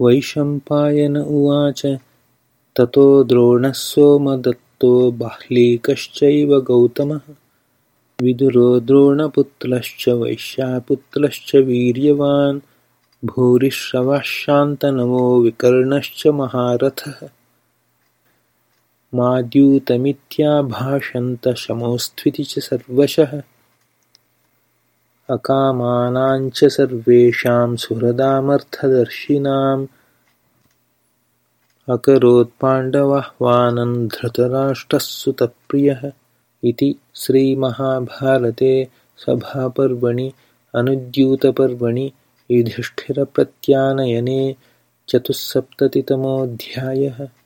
वैशम्पायन उवाच ततो द्रोणः सोमदत्तो बाह्लीकश्चैव गौतमः। विदुरो द्रोणपुत्रश्च वैश्यापुत्रश्च वीर्यवान्। भूरिश्रवः शान्तनवो विकर्णश्च महारथः। माद्यूतमित्याभाषन्त शमोऽस्त्विति च सर्वशः अकामानाञ्च सर्वेषां सुहृदामर्थदर्शिनाम्। अकरोत्पाण्डवाह्वानं धृतराष्ट्रः सुतप्रियः इति श्रीमहाभारते सभापर्वणि अनुद्यूतपर्वणि युधिष्ठिरप्रत्यानयने चतुस्सप्ततितमोऽध्यायः